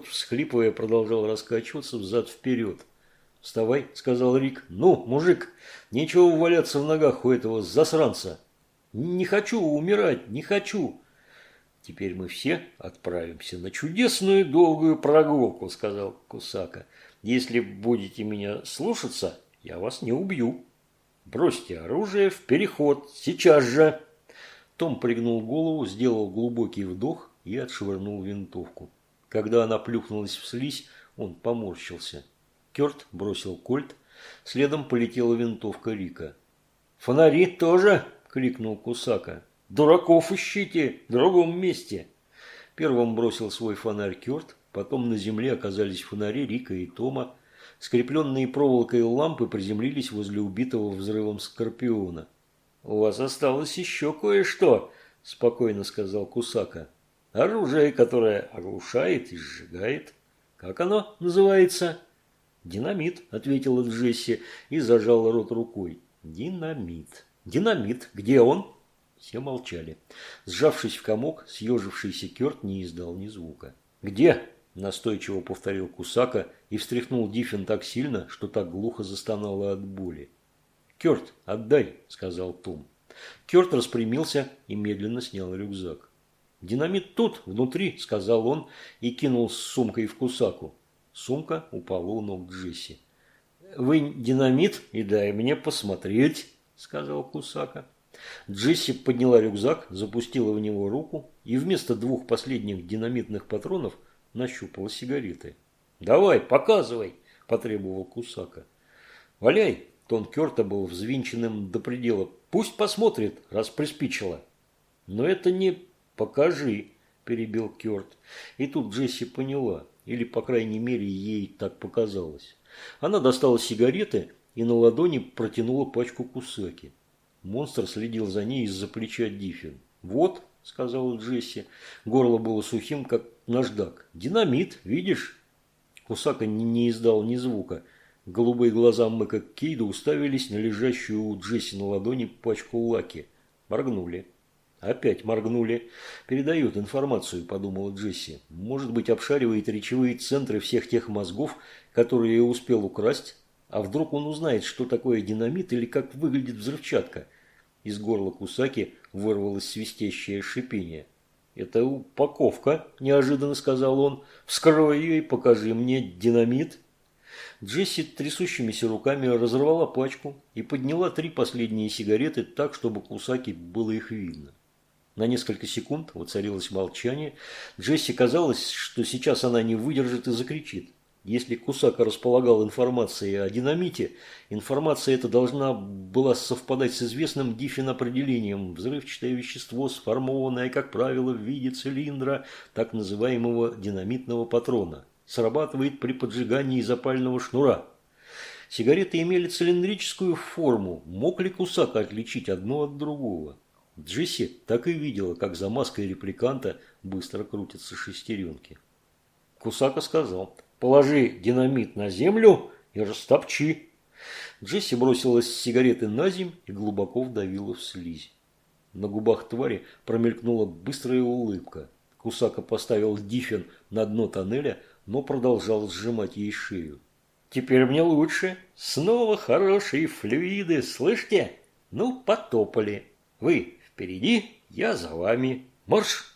Кёрт, всхлипывая, продолжал раскачиваться взад-вперед. «Вставай», – сказал Рик. «Ну, мужик, нечего валяться в ногах у этого засранца». «Не хочу умирать, не хочу». «Теперь мы все отправимся на чудесную долгую прогулку», – сказал Кусака. «Если будете меня слушаться, я вас не убью. Бросьте оружие в переход, сейчас же». Том пригнул голову, сделал глубокий вдох и отшвырнул винтовку. Когда она плюхнулась в слизь, он поморщился. Керт бросил кольт, следом полетела винтовка Рика. «Фонари тоже!» – крикнул Кусака. «Дураков ищите в другом месте!» Первым бросил свой фонарь Керт, потом на земле оказались фонари Рика и Тома. Скрепленные проволокой лампы приземлились возле убитого взрывом Скорпиона. «У вас осталось еще кое-что», – спокойно сказал Кусака. Оружие, которое оглушает и сжигает. Как оно называется? Динамит, ответила Джесси и зажал рот рукой. Динамит. Динамит. Где он? Все молчали. Сжавшись в комок, съежившийся Керт не издал ни звука. «Где?» – настойчиво повторил Кусака и встряхнул Диффин так сильно, что так глухо застонало от боли. «Керт, отдай!» – сказал Том. Керт распрямился и медленно снял рюкзак. «Динамит тут, внутри», – сказал он и кинул с сумкой в кусаку. Сумка упала у ног Джесси. «Вы динамит и дай мне посмотреть», – сказал Кусака. Джесси подняла рюкзак, запустила в него руку и вместо двух последних динамитных патронов нащупала сигареты. «Давай, показывай», – потребовал Кусака. «Валяй», – тон Керта был взвинченным до предела. «Пусть посмотрит, раз приспичило». «Но это не «Покажи», – перебил Кёрт. И тут Джесси поняла, или, по крайней мере, ей так показалось. Она достала сигареты и на ладони протянула пачку кусаки. Монстр следил за ней из-за плеча Диффин. «Вот», – сказала Джесси, горло было сухим, как наждак. «Динамит, видишь?» Кусака не издал ни звука. Голубые глаза Мэка Кейда уставились на лежащую у Джесси на ладони пачку лаки. Моргнули. Опять моргнули. Передают информацию, подумала Джесси. Может быть, обшаривает речевые центры всех тех мозгов, которые успел украсть? А вдруг он узнает, что такое динамит или как выглядит взрывчатка? Из горла Кусаки вырвалось свистящее шипение. «Это упаковка», – неожиданно сказал он. «Вскрой ее и покажи мне динамит». Джесси трясущимися руками разорвала пачку и подняла три последние сигареты так, чтобы Кусаки было их видно. На несколько секунд воцарилось молчание. Джесси казалось, что сейчас она не выдержит и закричит. Если Кусака располагал информацией о динамите, информация эта должна была совпадать с известным Диффин определением взрывчатое вещество, сформованное, как правило, в виде цилиндра так называемого динамитного патрона, срабатывает при поджигании запального шнура. Сигареты имели цилиндрическую форму. Мог ли Кусака отличить одно от другого? Джесси так и видела, как за маской репликанта быстро крутятся шестеренки. Кусака сказал, положи динамит на землю и растопчи. Джесси бросилась сигареты на земь и глубоко вдавила в слизь. На губах твари промелькнула быстрая улыбка. Кусака поставил Диффин на дно тоннеля, но продолжал сжимать ей шею. «Теперь мне лучше. Снова хорошие флюиды, слышите? Ну, потопали. Вы Впереди, я за вами. Марш!»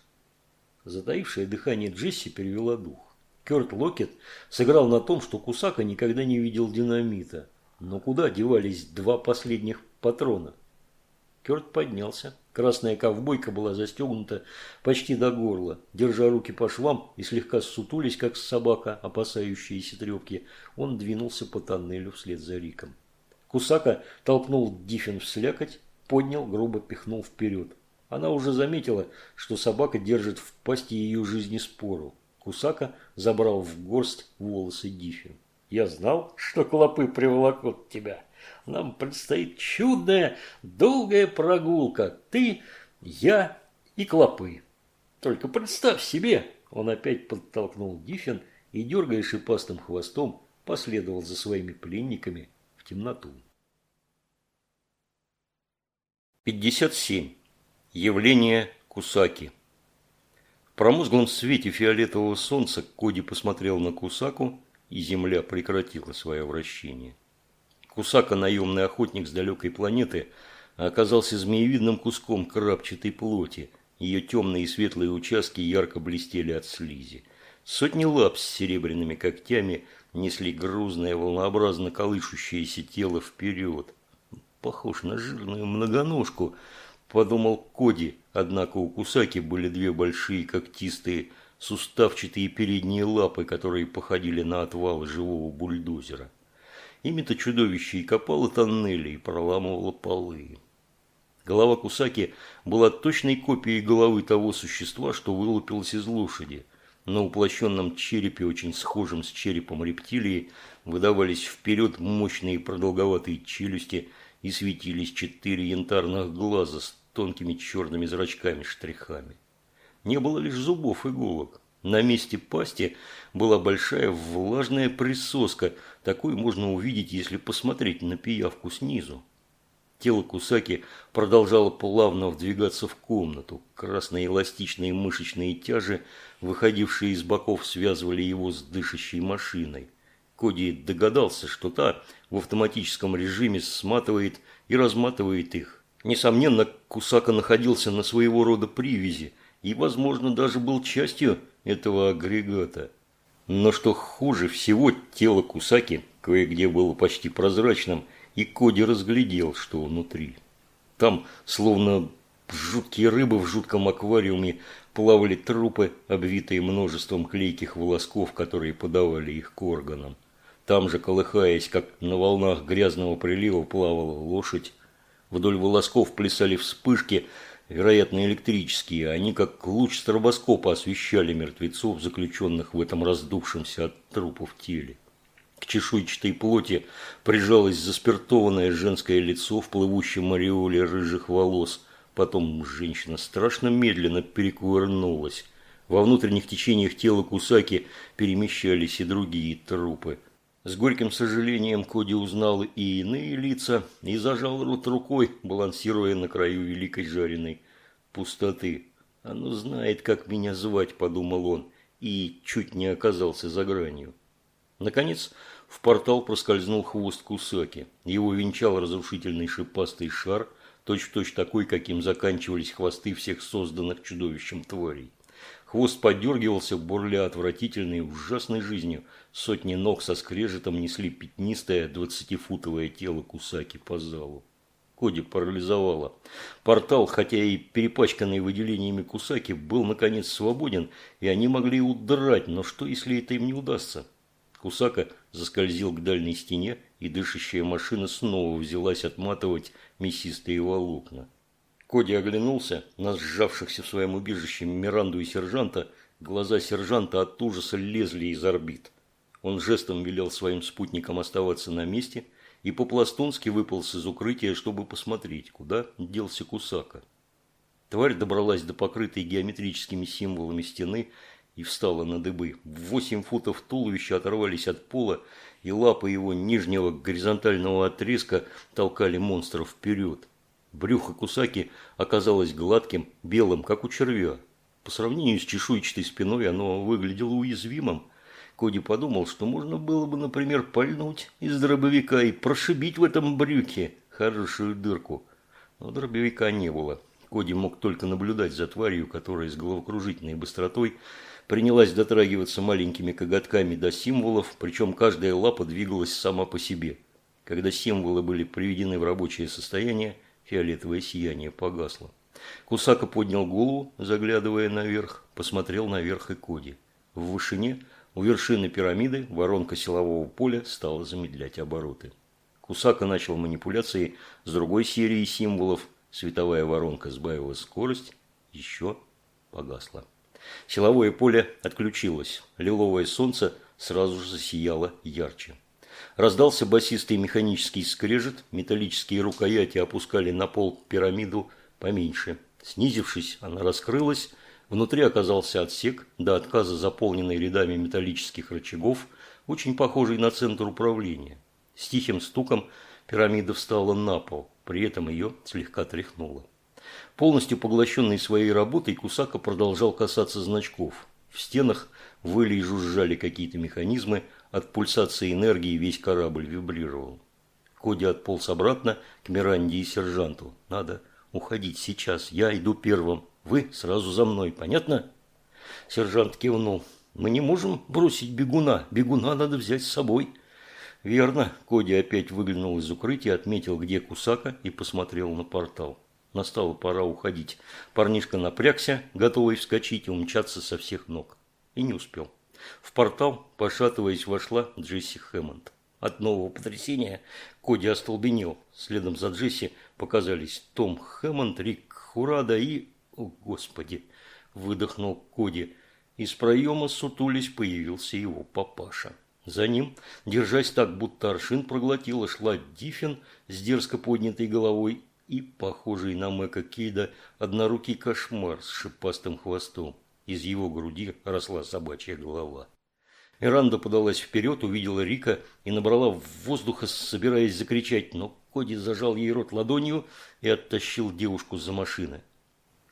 Затаившее дыхание Джесси перевела дух. Кёрт Локет сыграл на том, что Кусака никогда не видел динамита. Но куда девались два последних патрона? Кёрт поднялся. Красная ковбойка была застегнута почти до горла. Держа руки по швам и слегка ссутулись, как собака, опасающаяся трепки, он двинулся по тоннелю вслед за Риком. Кусака толкнул Диффин в слякоть, поднял, грубо пихнул вперед. Она уже заметила, что собака держит в пасти ее жизни спору. Кусака забрал в горсть волосы Диффин. «Я знал, что клопы приволокут тебя. Нам предстоит чудная, долгая прогулка. Ты, я и клопы. Только представь себе!» Он опять подтолкнул Диффин и, дергая шипастым хвостом, последовал за своими пленниками в темноту. 57. Явление Кусаки. В промозглом свете фиолетового солнца Коди посмотрел на Кусаку, и земля прекратила свое вращение. Кусака, наемный охотник с далекой планеты, оказался змеевидным куском крапчатой плоти. Ее темные и светлые участки ярко блестели от слизи. Сотни лап с серебряными когтями несли грузное, волнообразно колышущееся тело вперед. Похож на жирную многоножку, подумал Коди, однако у Кусаки были две большие когтистые суставчатые передние лапы, которые походили на отвалы живого бульдозера. Ими-то чудовище и копало тоннели и проламывало полы. Голова Кусаки была точной копией головы того существа, что вылупилось из лошади. На уплощенном черепе, очень схожем с черепом рептилии, выдавались вперед мощные продолговатые челюсти и светились четыре янтарных глаза с тонкими черными зрачками-штрихами. Не было лишь зубов и иголок. На месте пасти была большая влажная присоска. Такую можно увидеть, если посмотреть на пиявку снизу. Тело Кусаки продолжало плавно вдвигаться в комнату. Красные эластичные мышечные тяжи, выходившие из боков, связывали его с дышащей машиной. Коди догадался, что та в автоматическом режиме сматывает и разматывает их. Несомненно, Кусака находился на своего рода привязи и, возможно, даже был частью этого агрегата. Но что хуже всего, тело Кусаки кое-где было почти прозрачным – и Коди разглядел, что внутри. Там, словно жуткие рыбы в жутком аквариуме, плавали трупы, обвитые множеством клейких волосков, которые подавали их к органам. Там же, колыхаясь, как на волнах грязного прилива, плавала лошадь. Вдоль волосков плясали вспышки, вероятно, электрические. Они, как луч стробоскопа, освещали мертвецов, заключенных в этом раздувшемся от трупов теле. К чешуйчатой плоти прижалось заспиртованное женское лицо в плывущем ореоле рыжих волос. Потом женщина страшно медленно перекувырнулась. Во внутренних течениях тела Кусаки перемещались и другие трупы. С горьким сожалением Коди узнал и иные лица и зажал рот рукой, балансируя на краю великой жареной пустоты. «Оно знает, как меня звать», – подумал он, и чуть не оказался за гранью. Наконец, в портал проскользнул хвост Кусаки. Его венчал разрушительный шипастый шар, точь-в-точь -точь такой, каким заканчивались хвосты всех созданных чудовищем тварей. Хвост подергивался, бурля отвратительной, ужасной жизнью. Сотни ног со скрежетом несли пятнистое двадцатифутовое тело Кусаки по залу. Коди парализовало. Портал, хотя и перепачканный выделениями Кусаки, был наконец свободен, и они могли удрать, но что, если это им не удастся? Кусака заскользил к дальней стене, и дышащая машина снова взялась отматывать мясистые волокна. Коди оглянулся на сжавшихся в своем убежище Миранду и сержанта. Глаза сержанта от ужаса лезли из орбит. Он жестом велел своим спутникам оставаться на месте и по-пластунски выполз из укрытия, чтобы посмотреть, куда делся Кусака. Тварь добралась до покрытой геометрическими символами стены и встала на дыбы. Восемь футов туловища оторвались от пола, и лапы его нижнего горизонтального отрезка толкали монстра вперед. Брюхо Кусаки оказалось гладким, белым, как у червя. По сравнению с чешуйчатой спиной оно выглядело уязвимым. Коди подумал, что можно было бы, например, пальнуть из дробовика и прошибить в этом брюке хорошую дырку. Но дробовика не было. Коди мог только наблюдать за тварью, которая с головокружительной быстротой принялась дотрагиваться маленькими коготками до символов, причем каждая лапа двигалась сама по себе. Когда символы были приведены в рабочее состояние, фиолетовое сияние погасло. Кусака поднял голову, заглядывая наверх, посмотрел наверх и Коди. В вышине, у вершины пирамиды, воронка силового поля стала замедлять обороты. Кусака начал манипуляции с другой серией символов. Световая воронка сбавила скорость, еще погасла. Силовое поле отключилось. Лиловое солнце сразу же засияло ярче. Раздался басистый механический скрежет, металлические рукояти опускали на пол пирамиду поменьше. Снизившись, она раскрылась, внутри оказался отсек, до отказа заполненный рядами металлических рычагов, очень похожий на центр управления. С тихим стуком пирамида встала на пол, при этом ее слегка тряхнуло. Полностью поглощенный своей работой, Кусака продолжал касаться значков. В стенах выли и жужжали какие-то механизмы, от пульсации энергии весь корабль вибрировал. Коди отполз обратно к Миранде и сержанту. «Надо уходить сейчас, я иду первым, вы сразу за мной, понятно?» Сержант кивнул. «Мы не можем бросить бегуна, бегуна надо взять с собой». «Верно». Коди опять выглянул из укрытия, отметил, где Кусака, и посмотрел на портал. Настала пора уходить. Парнишка напрягся, готовый вскочить и умчаться со всех ног. И не успел. В портал, пошатываясь, вошла Джесси Хэммонд. От нового потрясения Коди остолбенел. Следом за Джесси показались Том Хэммонд, Рик Хурада и... О, Господи! Выдохнул Коди. Из проема, сутулись, появился его папаша. За ним, держась так, будто аршин проглотила, шла Диффин с дерзко поднятой головой и, похожий на Мэка Кейда, однорукий кошмар с шипастым хвостом. Из его груди росла собачья голова. Эранда подалась вперед, увидела Рика и набрала в воздуха, собираясь закричать, но Коди зажал ей рот ладонью и оттащил девушку за машины.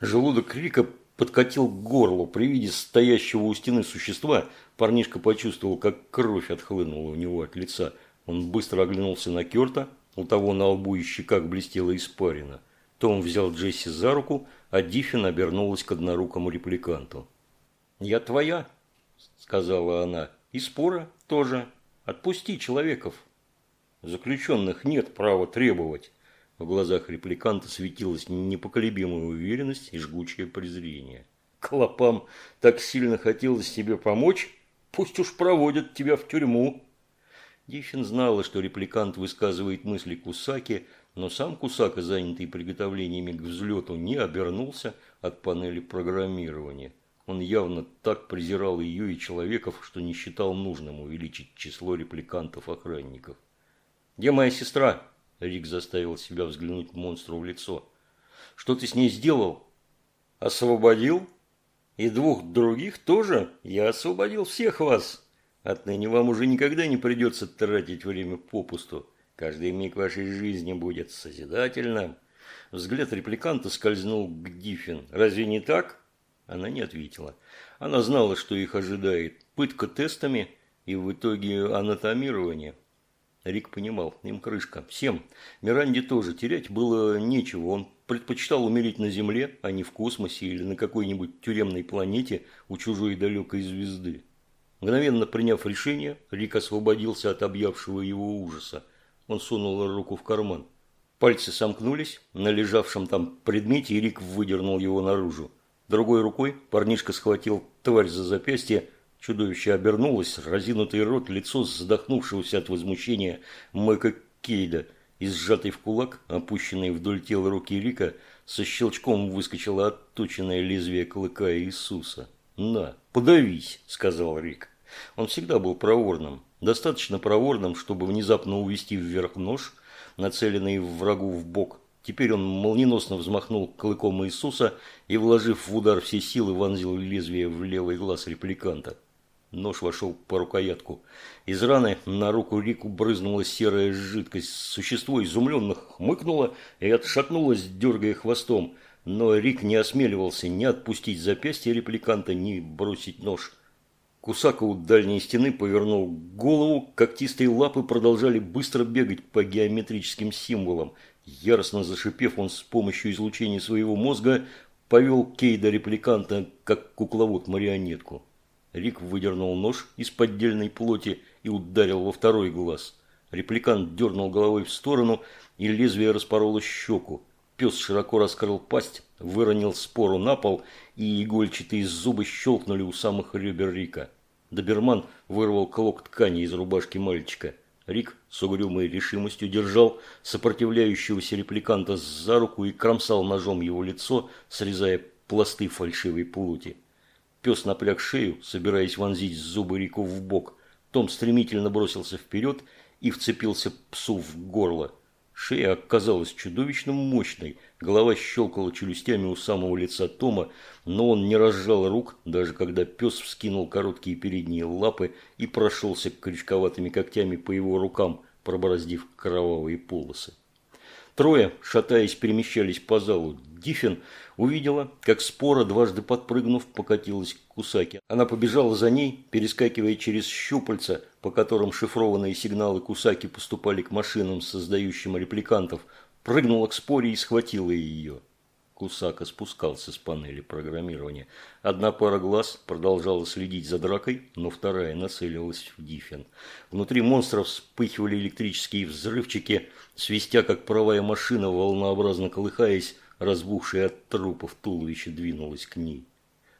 Желудок Рика подкатил к горлу. При виде стоящего у стены существа парнишка почувствовал, как кровь отхлынула у него от лица. Он быстро оглянулся на Керта, у того на лбу и щеках блестела испарина. Том взял Джесси за руку, а Диффин обернулась к однорукому репликанту. «Я твоя», – сказала она, – «и спора тоже. Отпусти человеков». Заключенных нет права требовать. В глазах репликанта светилась непоколебимая уверенность и жгучее презрение. Клопам так сильно хотелось тебе помочь, пусть уж проводят тебя в тюрьму. Диффин знала, что репликант высказывает мысли Кусаки, но сам Кусака, занятый приготовлениями к взлету, не обернулся от панели программирования. Он явно так презирал ее и человеков, что не считал нужным увеличить число репликантов-охранников. «Где моя сестра?» Рик заставил себя взглянуть монстру в лицо. «Что ты с ней сделал?» «Освободил? И двух других тоже? Я освободил всех вас. Отныне вам уже никогда не придется тратить время попусту. Каждый миг вашей жизни будет созидательным». Взгляд репликанта скользнул к Диффин. «Разве не так?» Она не ответила. Она знала, что их ожидает. Пытка тестами и в итоге анатомирование. Рик понимал, им крышка. Всем. Миранде тоже. Терять было нечего. Он предпочитал умереть на Земле, а не в космосе или на какой-нибудь тюремной планете у чужой далекой звезды. Мгновенно приняв решение, Рик освободился от объявшего его ужаса. Он сунул руку в карман. Пальцы сомкнулись на лежавшем там предмете, и Рик выдернул его наружу. Другой рукой парнишка схватил тварь за запястье, Чудовище обернулось, разинутый рот, лицо задохнувшегося от возмущения Мэка Кейда и сжатый в кулак, опущенный вдоль тела руки Рика, со щелчком выскочило отточенное лезвие клыка Иисуса. «На, подавись», – сказал Рик. Он всегда был проворным, достаточно проворным, чтобы внезапно увести вверх нож, нацеленный врагу в бок. Теперь он молниеносно взмахнул клыком Иисуса и, вложив в удар все силы, вонзил лезвие в левый глаз репликанта. Нож вошел по рукоятку. Из раны на руку Рику брызнула серая жидкость. Существо изумленно хмыкнуло и отшатнулось, дергая хвостом. Но Рик не осмеливался ни отпустить запястье репликанта, ни бросить нож. Кусака у дальней стены повернул голову, когтистые лапы продолжали быстро бегать по геометрическим символам. Яростно зашипев, он с помощью излучения своего мозга повел Кейда репликанта, как кукловод марионетку. Рик выдернул нож из поддельной плоти и ударил во второй глаз. Репликант дернул головой в сторону, и лезвие распороло щеку. Пес широко раскрыл пасть, выронил спору на пол, и игольчатые зубы щелкнули у самых ребер Рика. Доберман вырвал клок ткани из рубашки мальчика. Рик с угрюмой решимостью держал сопротивляющегося репликанта за руку и кромсал ножом его лицо, срезая пласты фальшивой плоти. Пес напряг шею, собираясь вонзить зубы Рику в бок. Том стремительно бросился вперед и вцепился псу в горло. Шея оказалась чудовищно мощной, голова щелкала челюстями у самого лица Тома, но он не разжал рук, даже когда пес вскинул короткие передние лапы и прошелся крючковатыми когтями по его рукам, пробороздив кровавые полосы. Трое, шатаясь, перемещались по залу. Диффин увидела, как спора, дважды подпрыгнув, покатилась к Кусаке. Она побежала за ней, перескакивая через щупальца, по которым шифрованные сигналы Кусаки поступали к машинам, создающим репликантов, прыгнула к споре и схватила ее. Кусака спускался с панели программирования. Одна пара глаз продолжала следить за дракой, но вторая нацелилась в Диффин. Внутри монстров вспыхивали электрические взрывчики, свистя, как паровая машина, волнообразно колыхаясь, разбухшая от трупов туловище двинулось к ней.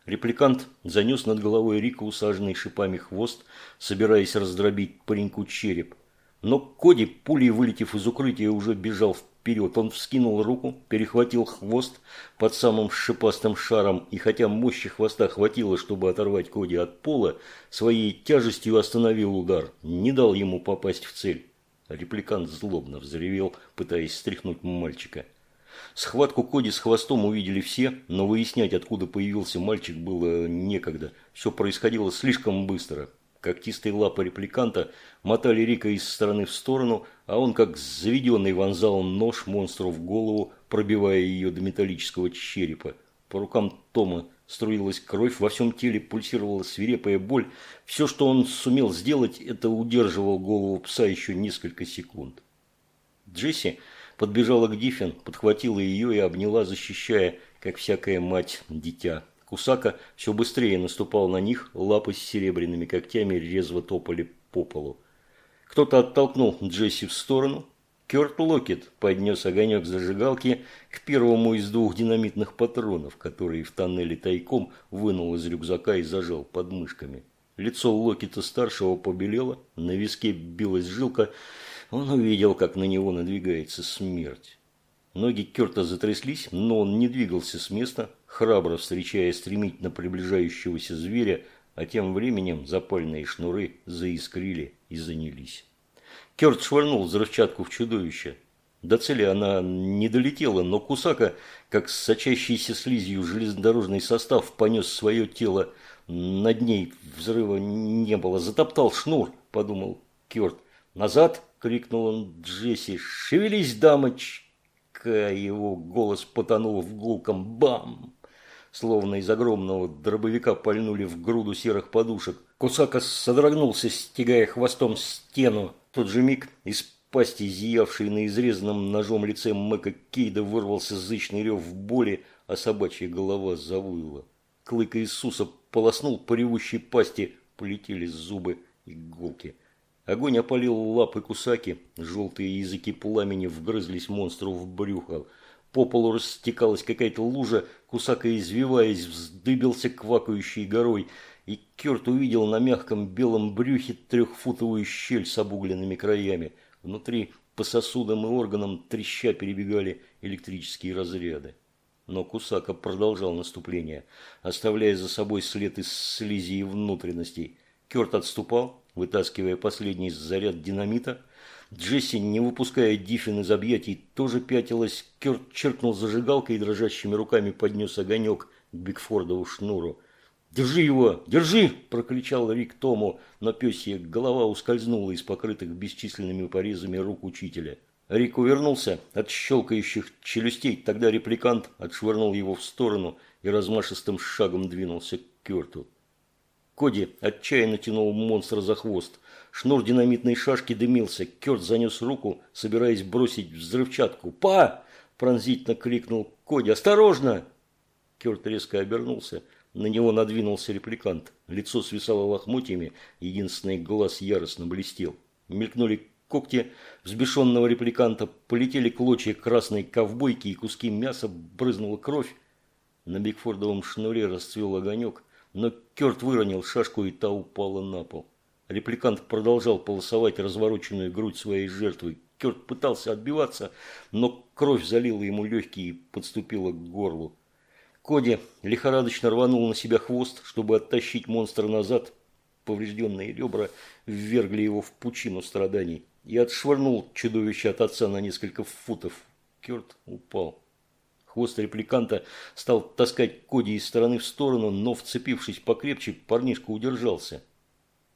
Репликант занес над головой Рика усаженный шипами хвост, собираясь раздробить пареньку череп. Но Коди, пулей вылетев из укрытия, уже бежал вперед. Он вскинул руку, перехватил хвост под самым шипастым шаром, и хотя мощи хвоста хватило, чтобы оторвать Коди от пола, своей тяжестью остановил удар, не дал ему попасть в цель. Репликант злобно взревел, пытаясь стряхнуть мальчика. Схватку Коди с хвостом увидели все, но выяснять, откуда появился мальчик, было некогда. Все происходило слишком быстро. Когтистые лапы репликанта мотали Рика из стороны в сторону, а он, как заведенный, вонзал нож монстру в голову, пробивая ее до металлического черепа. По рукам Тома струилась кровь, во всем теле пульсировала свирепая боль. Все, что он сумел сделать, это удерживал голову пса еще несколько секунд. Джесси подбежала к Диффин, подхватила ее и обняла, защищая, как всякая мать, дитя. Кусака все быстрее наступал на них, лапы с серебряными когтями резво топали по полу. Кто-то оттолкнул Джесси в сторону. Кёрт Локет поднес огонек зажигалки к первому из двух динамитных патронов, которые в тоннеле тайком вынул из рюкзака и зажал под мышками. Лицо Локета-старшего побелело, на виске билась жилка. Он увидел, как на него надвигается смерть. Ноги Керта затряслись, но он не двигался с места, храбро встречая стремительно приближающегося зверя, а тем временем запальные шнуры заискрили и занялись. Керт швырнул взрывчатку в чудовище. До цели она не долетела, но Кусака, как сочащийся слизью железнодорожный состав, понес свое тело. Над ней взрыва не было. Затоптал шнур, подумал Керт. «Назад!» – крикнул он Джесси. «Шевелись, дамочка!» Его голос потонул в гулком «бам!» словно из огромного дробовика пальнули в груду серых подушек. Кусака содрогнулся, стягая хвостом стену. Тот же миг из пасти, зиявшей на изрезанном ножом лице Мэка Кейда, вырвался зычный рев в боли, а собачья голова завыла. Клык Иисуса полоснул по ревущей пасти, полетели зубы и иголки. Огонь опалил лапы Кусаки, желтые языки пламени вгрызлись монстру в брюхо. По полу растекалась какая-то лужа, Кусака, извиваясь, вздыбился квакающей горой, и Керт увидел на мягком белом брюхе трехфутовую щель с обугленными краями. Внутри по сосудам и органам треща перебегали электрические разряды. Но Кусака продолжал наступление, оставляя за собой след из слизи и внутренностей. Керт отступал, вытаскивая последний заряд динамита – Джесси, не выпуская Диффин из объятий, тоже пятилась. Керт черкнул зажигалкой и дрожащими руками поднес огонек к Бигфордову шнуру. «Держи его! Держи!» – прокричал Рик Тому, но пёсья голова ускользнула из покрытых бесчисленными порезами рук учителя. Рик увернулся от щелкающих челюстей, тогда репликант отшвырнул его в сторону и размашистым шагом двинулся к Керту. Коди отчаянно тянул монстра за хвост. Шнур динамитной шашки дымился. Керт занес руку, собираясь бросить взрывчатку. «Па!» – пронзительно крикнул Коди. «Осторожно!» Керт резко обернулся. На него надвинулся репликант. Лицо свисало лохмотьями, единственный глаз яростно блестел. Мелькнули когти взбешенного репликанта, полетели клочья красной ковбойки и куски мяса, брызнула кровь. На Бигфордовом шнуре расцвел огонек, но Керт выронил шашку, и та упала на пол. Репликант продолжал полосовать развороченную грудь своей жертвы. Керт пытался отбиваться, но кровь залила ему легкие и подступила к горлу. Коди лихорадочно рванул на себя хвост, чтобы оттащить монстра назад. Поврежденные ребра ввергли его в пучину страданий и отшвырнул чудовище от отца на несколько футов. Керт упал. Хвост репликанта стал таскать Коди из стороны в сторону, но, вцепившись покрепче, парнишка удержался.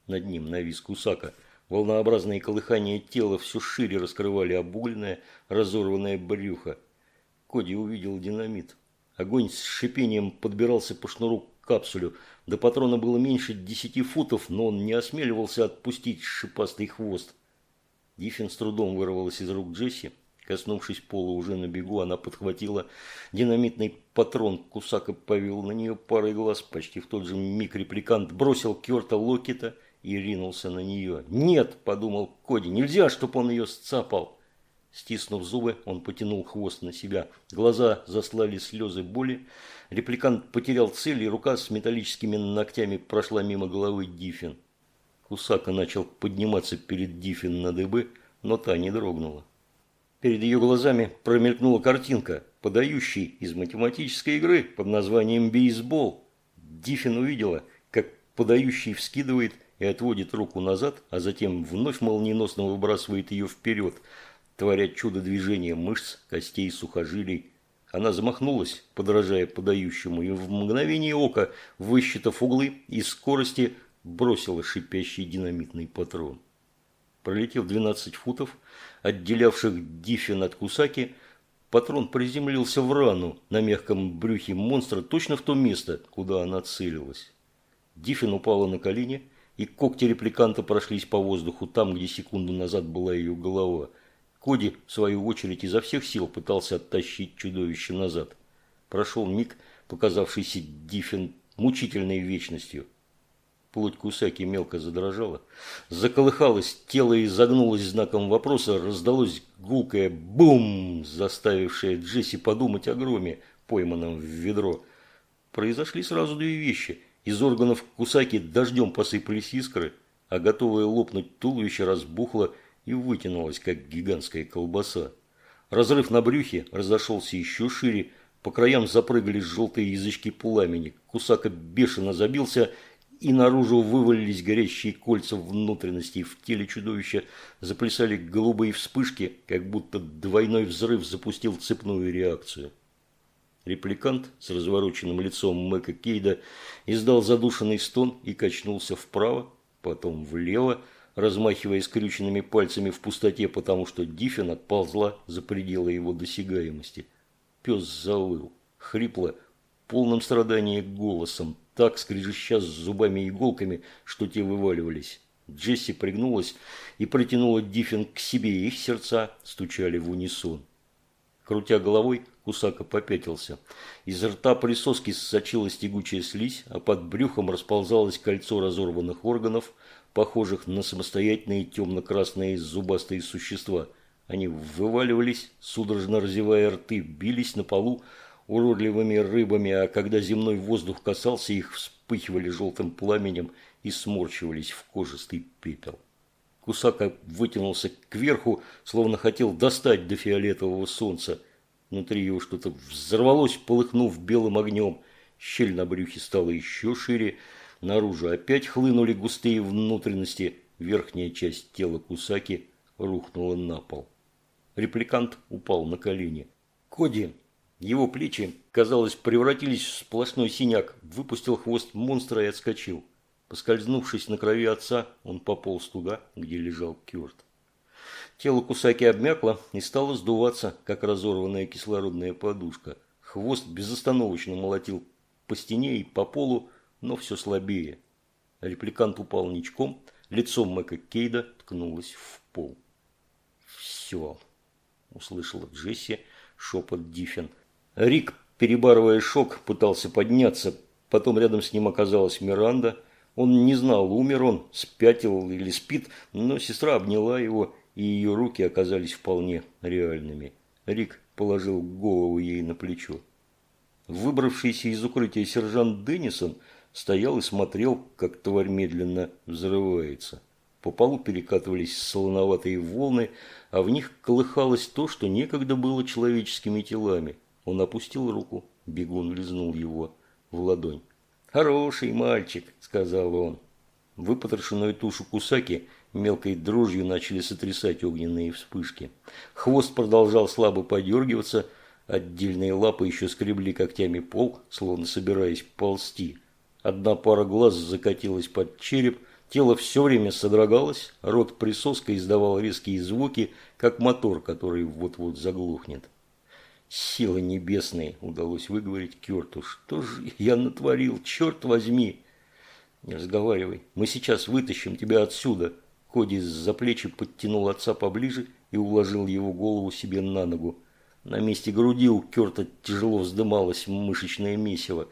Над ним навис Кусака. Волнообразные колыхания тела все шире раскрывали обугленное, разорванное брюхо. Коди увидел динамит. Огонь с шипением подбирался по шнуру к капсулю. До патрона было меньше десяти футов, но он не осмеливался отпустить шипастый хвост. Диффин с трудом вырвалась из рук Джесси. Коснувшись пола уже на бегу, она подхватила динамитный патрон. Кусака повел на нее парой глаз. Почти в тот же миг репликант бросил Керта Локета и ринулся на нее. «Нет!» – подумал Коди. «Нельзя, чтобы он ее сцапал!» Стиснув зубы, он потянул хвост на себя. Глаза заслали слезы боли. Репликант потерял цель, и рука с металлическими ногтями прошла мимо головы Диффин. Кусака начал подниматься перед Диффин на дыбы, но та не дрогнула. Перед ее глазами промелькнула картинка, подающий из математической игры под названием «Бейсбол». Диффин увидела, как подающий вскидывает и отводит руку назад, а затем вновь молниеносно выбрасывает ее вперед, творя чудо движения мышц, костей, сухожилий. Она замахнулась, подражая подающему, и в мгновение ока, высчитав углы и скорости, бросила шипящий динамитный патрон. Пролетев 12 футов, отделявших Диффин от Кусаки, патрон приземлился в рану на мягком брюхе монстра точно в то место, куда она целилась. Диффин упала на колени, и когти репликанта прошлись по воздуху там, где секунду назад была ее голова. Коди, в свою очередь, изо всех сил пытался оттащить чудовище назад. Прошел миг, показавшийся Диффин мучительной вечностью – Плоть Кусаки мелко задрожала. Заколыхалось, тело изогнулось знаком вопроса, раздалось гулкое «бум», заставившее Джесси подумать о громе, пойманном в ведро. Произошли сразу две вещи. Из органов Кусаки дождем посыпались искры, а готовое лопнуть туловище разбухло и вытянулось, как гигантская колбаса. Разрыв на брюхе разошелся еще шире, по краям запрыгали желтые язычки пламени. Кусака бешено забился и наружу вывалились горящие кольца внутренностей. В теле чудовища заплясали голубые вспышки, как будто двойной взрыв запустил цепную реакцию. Репликант с развороченным лицом Мэка Кейда издал задушенный стон и качнулся вправо, потом влево, размахивая скрюченными пальцами в пустоте, потому что Диффин отползла за пределы его досягаемости. Пес завыл, хрипло, полным страданием голосом, так скрежеща с зубами и иголками, что те вываливались. Джесси пригнулась и протянула Диффин к себе, их сердца стучали в унисон. Крутя головой, Кусака попятился. Из рта присоски сочилась тягучая слизь, а под брюхом расползалось кольцо разорванных органов, похожих на самостоятельные темно-красные зубастые существа. Они вываливались, судорожно разевая рты, бились на полу, уродливыми рыбами, а когда земной воздух касался их, вспыхивали желтым пламенем и сморчивались в кожистый пепел. Кусака вытянулся кверху, словно хотел достать до фиолетового солнца. Внутри его что-то взорвалось, полыхнув белым огнем. Щель на брюхе стала еще шире. Наружу опять хлынули густые внутренности. Верхняя часть тела Кусаки рухнула на пол. Репликант упал на колени. «Коди!» Его плечи, казалось, превратились в сплошной синяк, выпустил хвост монстра и отскочил. Поскользнувшись на крови отца, он пополз туда, где лежал Кёрт. Тело Кусаки обмякло и стало сдуваться, как разорванная кислородная подушка. Хвост безостановочно молотил по стене и по полу, но все слабее. Репликант упал ничком, лицо Мэка Кейда ткнулось в пол. «Все», – услышала Джесси шепот Диффин. Рик, перебарывая шок, пытался подняться. Потом рядом с ним оказалась Миранда. Он не знал, умер он, спятил или спит, но сестра обняла его, и ее руки оказались вполне реальными. Рик положил голову ей на плечо. Выбравшийся из укрытия сержант Деннисон стоял и смотрел, как тварь медленно взрывается. По полу перекатывались солоноватые волны, а в них колыхалось то, что некогда было человеческими телами – он опустил руку, бегун лизнул его в ладонь. «Хороший мальчик», – сказал он. Выпотрошенную тушу кусаки мелкой дрожью начали сотрясать огненные вспышки. Хвост продолжал слабо подергиваться, отдельные лапы еще скребли когтями пол, словно собираясь ползти. Одна пара глаз закатилась под череп, Тело все время содрогалось, рот присоской издавал резкие звуки, как мотор, который вот-вот заглохнет. «Силы небесные!» – удалось выговорить Керту. «Что же я натворил? Черт возьми!» «Не разговаривай. Мы сейчас вытащим тебя отсюда!» Коди за плечи подтянул отца поближе и уложил его голову себе на ногу. На месте груди у Керта тяжело вздымалось мышечное месиво.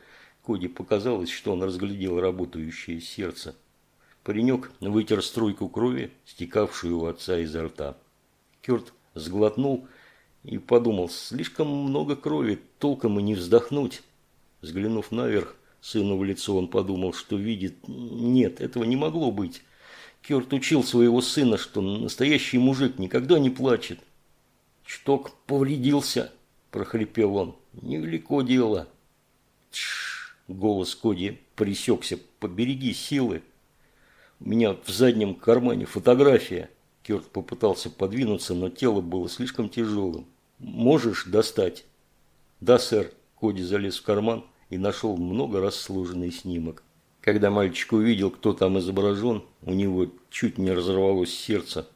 Коди показалось, что он разглядел работающее сердце. Паренек вытер струйку крови, стекавшую у отца изо рта. Керт сглотнул и подумал, слишком много крови, толком и не вздохнуть. Взглянув наверх, сыну в лицо, он подумал, что видит... Нет, этого не могло быть. Керт учил своего сына, что настоящий мужик никогда не плачет. «Чток повредился», – прохрипел он. «Невелико дело». Тш, голос Коди пресекся. «Побереги силы». У меня в заднем кармане фотография. Керт попытался подвинуться, но тело было слишком тяжелым. Можешь достать? Да, сэр. Коди залез в карман и нашел много раз сложенный снимок. Когда мальчик увидел, кто там изображен, у него чуть не разорвалось сердце.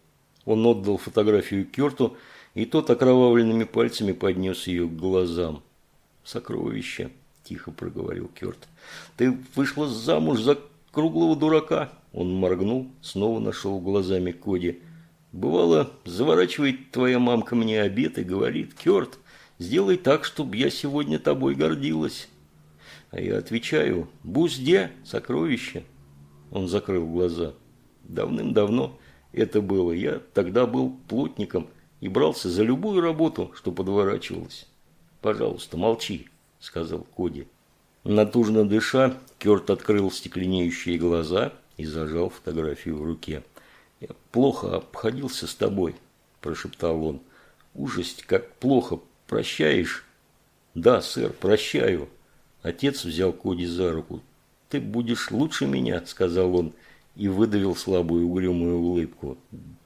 Он отдал фотографию Керту, и тот окровавленными пальцами поднес ее к глазам. «Сокровище», – тихо проговорил Керт. «Ты вышла замуж за круглого дурака». Он моргнул, снова нашел глазами Коди. «Бывало, заворачивает твоя мамка мне обед и говорит, Керт, сделай так, чтобы я сегодня тобой гордилась». А я отвечаю, «Бузде, сокровище». Он закрыл глаза. Давным-давно это было. Я тогда был плотником и брался за любую работу, что подворачивалось. «Пожалуйста, молчи», – сказал Коди. Натужно дыша, Керт открыл стекленеющие глаза и зажал фотографию в руке. «Я плохо обходился с тобой», – прошептал он. «Ужасть, как плохо. Прощаешь?» «Да, сэр, прощаю». Отец взял Коди за руку. «Ты будешь лучше меня», – сказал он и выдавил слабую угрюмую улыбку.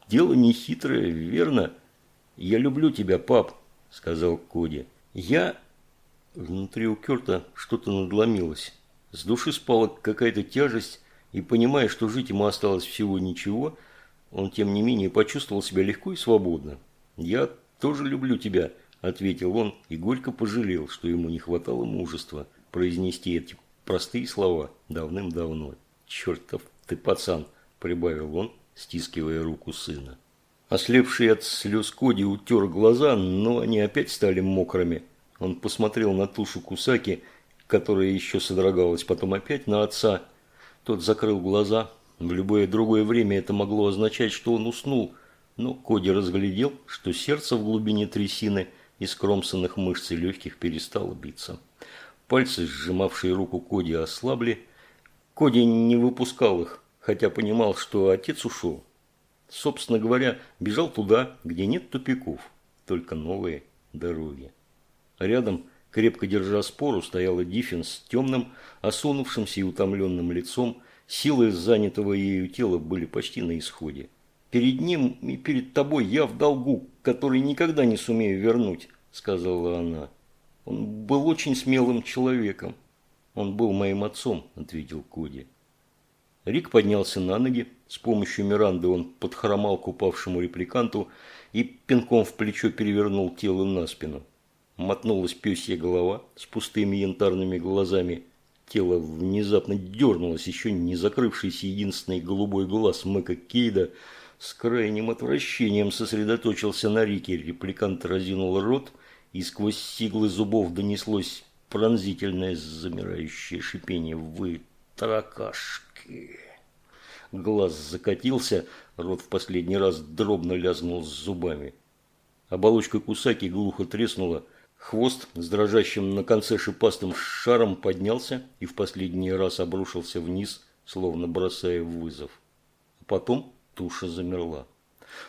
«Дело не хитрое, верно?» «Я люблю тебя, пап», – сказал Коди. «Я Внутри у Керта что-то надломилось. С души спала какая-то тяжесть, и, понимая, что жить ему осталось всего ничего, он, тем не менее, почувствовал себя легко и свободно. «Я тоже люблю тебя», – ответил он и горько пожалел, что ему не хватало мужества произнести эти простые слова давным-давно. «Чертов ты пацан», – прибавил он, стискивая руку сына. Ослепший от слез Коди утер глаза, но они опять стали мокрыми – он посмотрел на тушу Кусаки, которая еще содрогалась, потом опять на отца. Тот закрыл глаза. В любое другое время это могло означать, что он уснул. Но Коди разглядел, что сердце в глубине трясины из кромсанных мышц и легких перестало биться. Пальцы, сжимавшие руку Коди, ослабли. Коди не выпускал их, хотя понимал, что отец ушел. Собственно говоря, бежал туда, где нет тупиков, только новые дороги. Рядом, крепко держа спору, стояла Диффин с темным, осунувшимся и утомленным лицом. Силы занятого ею тела были почти на исходе. «Перед ним и перед тобой я в долгу, который никогда не сумею вернуть», – сказала она. «Он был очень смелым человеком». «Он был моим отцом», – ответил Коди. Рик поднялся на ноги. С помощью Миранды он подхромал к упавшему репликанту и пинком в плечо перевернул тело на спину. Мотнулась пёсья голова с пустыми янтарными глазами. Тело внезапно дернулось, еще не закрывшийся единственный голубой глаз Мэка Кейда с крайним отвращением сосредоточился на Рике. Репликант разинул рот, и сквозь сиглы зубов донеслось пронзительное замирающее шипение. «Вы таракашки!» Глаз закатился, рот в последний раз дробно лязгнул с зубами. Оболочка кусаки глухо треснула, Хвост с дрожащим на конце шипастым шаром поднялся и в последний раз обрушился вниз, словно бросая вызов. А потом туша замерла.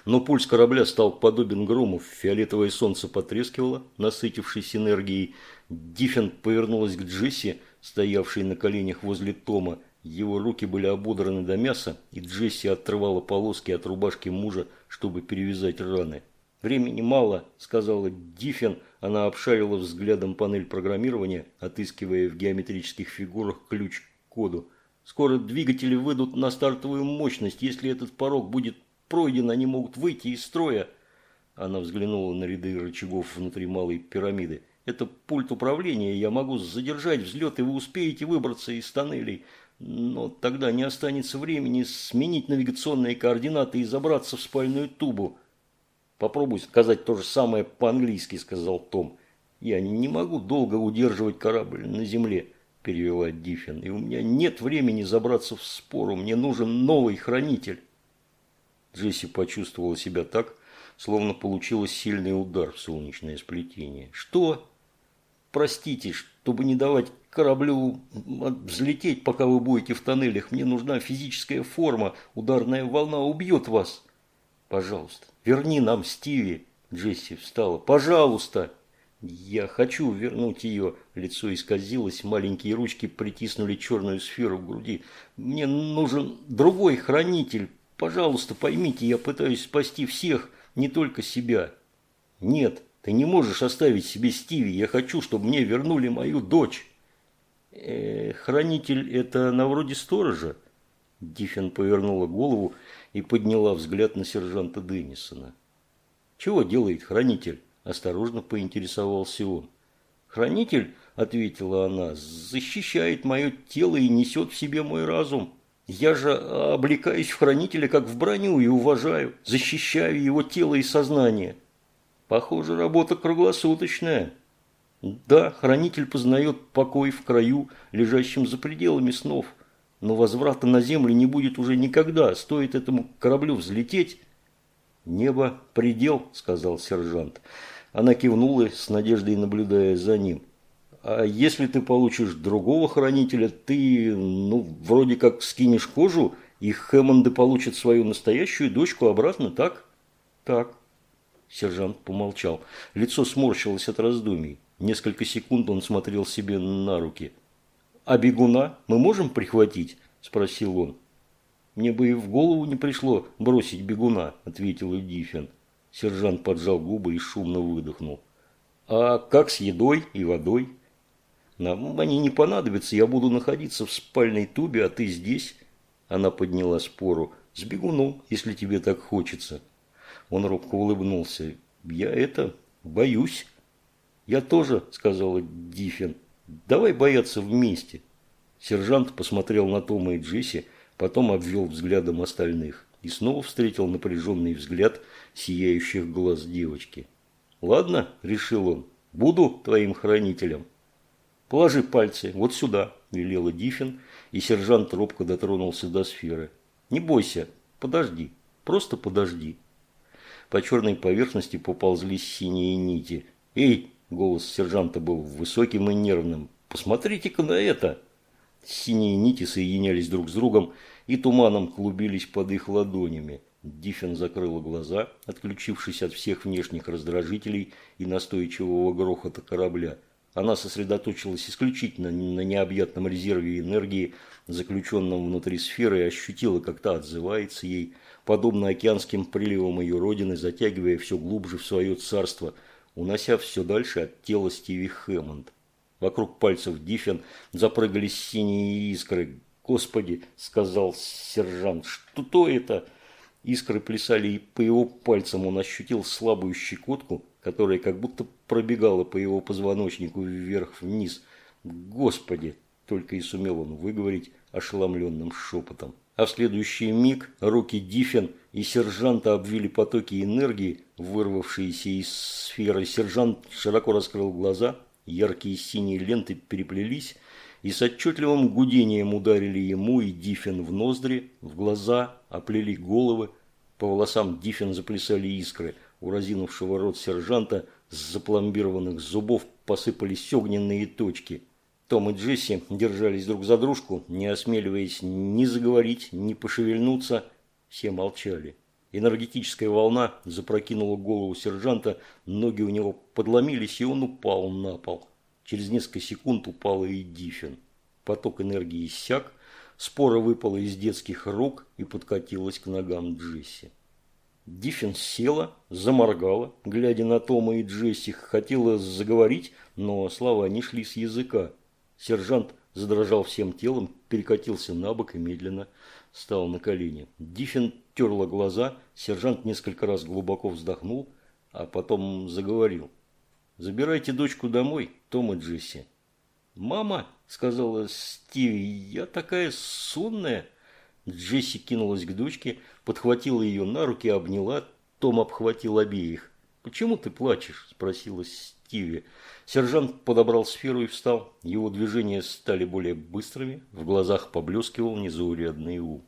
Но пульс корабля стал подобен грому, фиолетовое солнце потрескивало, насытившись энергией. Диффин повернулась к Джесси, стоявшей на коленях возле Тома. Его руки были ободраны до мяса, и Джесси отрывала полоски от рубашки мужа, чтобы перевязать раны. «Времени мало», – сказала Диффин, – она обшарила взглядом панель программирования, отыскивая в геометрических фигурах ключ к коду. Скоро двигатели выйдут на стартовую мощность. Если этот порог будет пройден, они могут выйти из строя. Она взглянула на ряды рычагов внутри малой пирамиды. Это пульт управления. Я могу задержать взлет, и вы успеете выбраться из тоннелей. Но тогда не останется времени сменить навигационные координаты и забраться в спальную тубу. Попробуй сказать то же самое по-английски, сказал Том. Я не могу долго удерживать корабль на земле, перевела Диффин. И у меня нет времени забраться в спору. Мне нужен новый хранитель. Джесси почувствовала себя так, словно получила сильный удар в солнечное сплетение. Что? Простите, чтобы не давать кораблю взлететь, пока вы будете в тоннелях. Мне нужна физическая форма. Ударная волна убьет вас. Пожалуйста, верни нам Стиви. Джесси встала. Пожалуйста. Я хочу вернуть ее. Лицо исказилось, маленькие ручки притиснули черную сферу в груди. Мне нужен другой хранитель. Пожалуйста, поймите, я пытаюсь спасти всех, не только себя. Нет, ты не можешь оставить себе Стиви. Я хочу, чтобы мне вернули мою дочь. Э, хранитель – это на вроде сторожа?» Диффин повернула голову и подняла взгляд на сержанта Деннисона. «Чего делает хранитель?» – осторожно поинтересовался он. «Хранитель», – ответила она, – «защищает мое тело и несет в себе мой разум. Я же облекаюсь в хранителя как в броню и уважаю, защищаю его тело и сознание. Похоже, работа круглосуточная». Да, хранитель познает покой в краю, лежащем за пределами снов. Но возврата на землю не будет уже никогда. Стоит этому кораблю взлететь. «Небо – предел», – сказал сержант. Она кивнула, с надеждой наблюдая за ним. «А если ты получишь другого хранителя, ты, ну, вроде как скинешь кожу, и Хэммонды получат свою настоящую дочку обратно, так?» «Так». Сержант помолчал. Лицо сморщилось от раздумий. Несколько секунд он смотрел себе на руки. «А бегуна мы можем прихватить?» – спросил он. «Мне бы и в голову не пришло бросить бегуна», – ответил Диффин. Сержант поджал губы и шумно выдохнул. «А как с едой и водой?» «Нам они не понадобятся, я буду находиться в спальной тубе, а ты здесь». Она подняла спору. «С бегуном, если тебе так хочется». Он робко улыбнулся. «Я это боюсь». «Я тоже», – сказала Диффин. «Давай бояться вместе». Сержант посмотрел на Тома и Джесси, потом обвел взглядом остальных и снова встретил напряженный взгляд сияющих глаз девочки. «Ладно», – решил он, – «буду твоим хранителем». «Положи пальцы вот сюда», – велела Диффин, и сержант робко дотронулся до сферы. «Не бойся, подожди, просто подожди». По черной поверхности поползли синие нити. «Эй, Голос сержанта был высоким и нервным. «Посмотрите-ка на это!» Синие нити соединялись друг с другом и туманом клубились под их ладонями. Диффин закрыла глаза, отключившись от всех внешних раздражителей и настойчивого грохота корабля. Она сосредоточилась исключительно на необъятном резерве энергии, заключенном внутри сферы, и ощутила, как та отзывается ей, подобно океанским приливам ее родины, затягивая все глубже в свое царство – унося все дальше от тела Стиви Хэммонд. Вокруг пальцев Диффин запрыгали синие искры. «Господи!» – сказал сержант. «Что это?» Искры плясали и по его пальцам. Он ощутил слабую щекотку, которая как будто пробегала по его позвоночнику вверх-вниз. «Господи!» – только и сумел он выговорить ошеломленным шепотом. А в следующий миг руки Диффин и сержанта обвили потоки энергии, вырвавшиеся из сферы. Сержант широко раскрыл глаза, яркие синие ленты переплелись и с отчетливым гудением ударили ему и Диффин в ноздри, в глаза, оплели головы. По волосам Диффин заплясали искры. У разинувшего рот сержанта с запломбированных зубов посыпались огненные точки – том и Джесси держались друг за дружку, не осмеливаясь ни заговорить, ни пошевельнуться. Все молчали. Энергетическая волна запрокинула голову сержанта, ноги у него подломились, и он упал на пол. Через несколько секунд упал и Диффин. Поток энергии иссяк, спора выпала из детских рук и подкатилась к ногам Джесси. Диффин села, заморгала, глядя на Тома и Джесси, хотела заговорить, но слова не шли с языка. Сержант задрожал всем телом, перекатился на бок и медленно стал на колени. Диффин терла глаза, сержант несколько раз глубоко вздохнул, а потом заговорил. «Забирайте дочку домой, Том и Джесси». «Мама», – сказала Стиви, – «я такая сонная». Джесси кинулась к дочке, подхватила ее на руки, обняла. Том обхватил обеих. «Почему ты плачешь?» – спросила Стиви. Сержант подобрал сферу и встал. Его движения стали более быстрыми, в глазах поблескивал незаурядный ум.